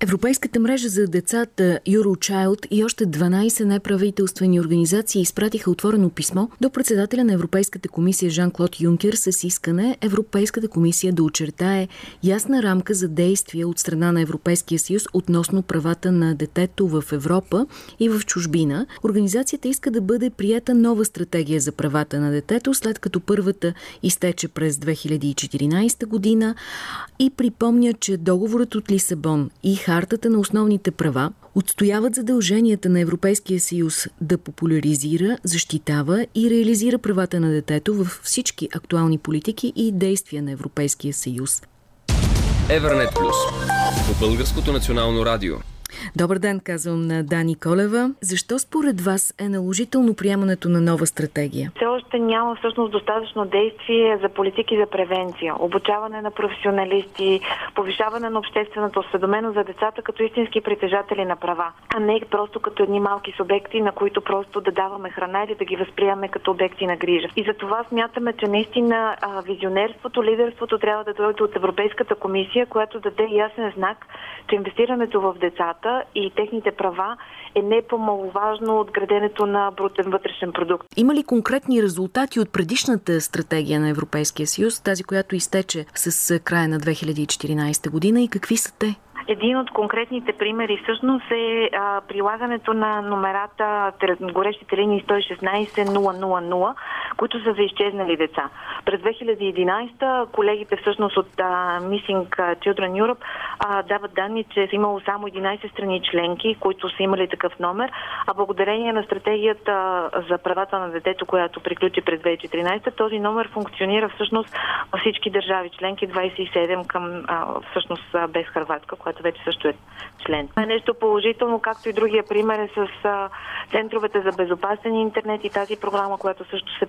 Европейската мрежа за децата Eurochild и още 12 неправителствени организации изпратиха отворено писмо до председателя на Европейската комисия Жан-Клод Юнкер с искане Европейската комисия да очертае ясна рамка за действие от страна на Европейския съюз относно правата на детето в Европа и в чужбина. Организацията иска да бъде прията нова стратегия за правата на детето, след като първата изтече през 2014 година и припомня, че договорът от Лисабон и Хартата на основните права отстояват задълженията на Европейския съюз да популяризира, защитава и реализира правата на детето във всички актуални политики и действия на Европейския съюз. Evernet Плюс. По Българското национално радио. Добър ден, казвам на Дани Колева. Защо според вас е наложително приемането на нова стратегия? Все още няма всъщност достатъчно действие за политики за превенция, обучаване на професионалисти, повишаване на обществената осведоменост за децата като истински притежатели на права, а не просто като едни малки субекти, на които просто да даваме храна или да ги възприемаме като обекти на грижа. И за това смятаме, че наистина визионерството, лидерството трябва да дойде от Европейската комисия, която даде ясен знак, че инвестирането в децата и техните права е не по-маловажно от граденето на брутен вътрешен продукт. Има ли конкретни резултати от предишната стратегия на Европейския съюз, тази, която изтече с края на 2014 година и какви са те? Един от конкретните примери всъщност е а, прилагането на номерата горещите линии 116 000, които са за изчезнали деца. През 2011 колегите всъщност от а, Missing Children Europe а, дават данни, че са имало само 11 страни членки, които са имали такъв номер, а благодарение на стратегията за правата на детето, която приключи през 2014, този номер функционира всъщност във всички държави членки, 27 към а, всъщност без Харватска, която вече също е член. Това е нещо положително, както и другия пример е с а, центровете за безопасен интернет и тази програма, която също се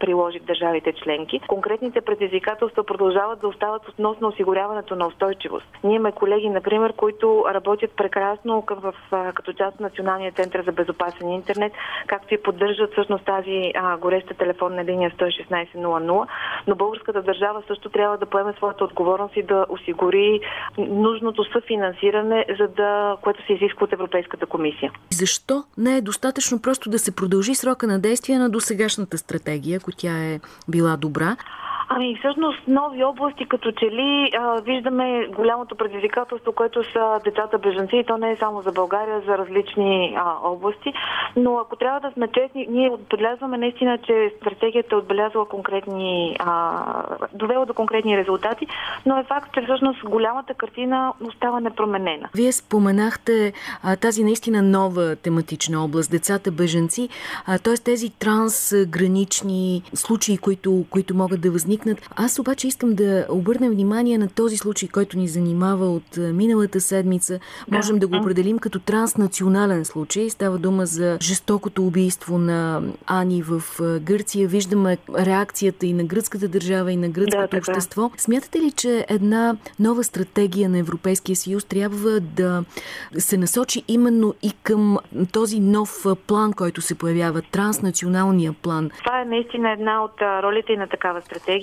приложи в държавите членки. Конкретните предизвикателства продължават да остават относно осигуряването на устойчивост. Ние имаме колеги, например, които работят прекрасно в, като част от Националния център за безопасен интернет, както и поддържат всъщност тази а, гореща телефонна линия 11600, но българската държава също трябва да поеме своята отговорност и да осигури нужното съфинансиране, за да, което се изисква от Европейската комисия. Защо не е достатъчно просто да се продължи срока на действие на досегашната стратегия, ако тя е била добра? Ами всъщност нови области, като че ли а, виждаме голямото предизвикателство, което са децата бежанци и то не е само за България, за различни а, области. Но ако трябва да сме честни, ние отбелязваме наистина, че стратегията е отбелязала конкретни, а, довела до конкретни резултати, но е факт, че всъщност голямата картина остава непроменена. Вие споменахте а, тази наистина нова тематична област, децата бежанци, т.е. тези трансгранични случаи, които, които могат да възникнат. Аз обаче искам да обърнем внимание на този случай, който ни занимава от миналата седмица. Можем да, да го определим като транснационален случай. Става дума за жестокото убийство на Ани в Гърция. Виждаме реакцията и на гръцката държава, и на гръцкото да, общество. Смятате ли, че една нова стратегия на Европейския съюз трябва да се насочи именно и към този нов план, който се появява, транснационалния план? Това е наистина една от ролите и на такава стратегия.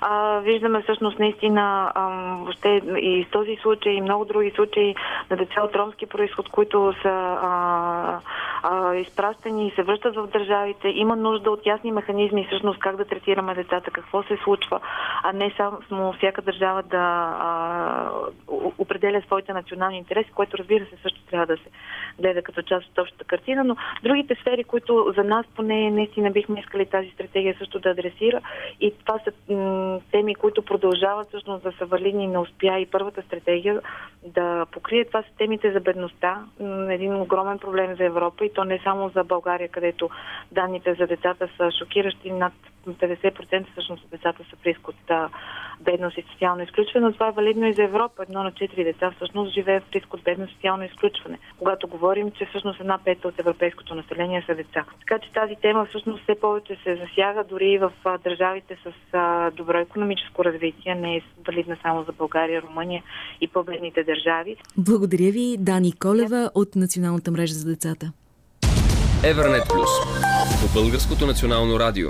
А, виждаме всъщност наистина а, въобще и с този случай и много други случаи на деца от ромски происход, които са а, а, изпращани и се връщат в държавите. Има нужда от ясни механизми всъщност как да третираме децата, какво се случва, а не само всяка държава да а, определя своите национални интереси, което разбира се също трябва да се гледа като част от общата картина, но другите сфери, които за нас поне наистина бихме искали тази стратегия също да адресира и това са теми, които продължават всъщност да са валидни не успя и първата стратегия да покрие. Това са темите за бедността, един огромен проблем за Европа и то не само за България, където данните за децата са шокиращи. Над 50% всъщност от децата са происход от бедност и социално изключване, но това е валидно и за Европа. Едно на четири деца всъщност живее в риск от бедност и социално изключване. Когато говорим, че всъщност една пета от европейското население са деца. Така че тази тема всъщност все повече се засяга дори и в държавите с добро економическо развитие, не е валидна само за България, Румъния и по-бедните държави. Благодаря ви, Дани Колева от Националната мрежа за децата. Евернет Плюс по Българското национално радио.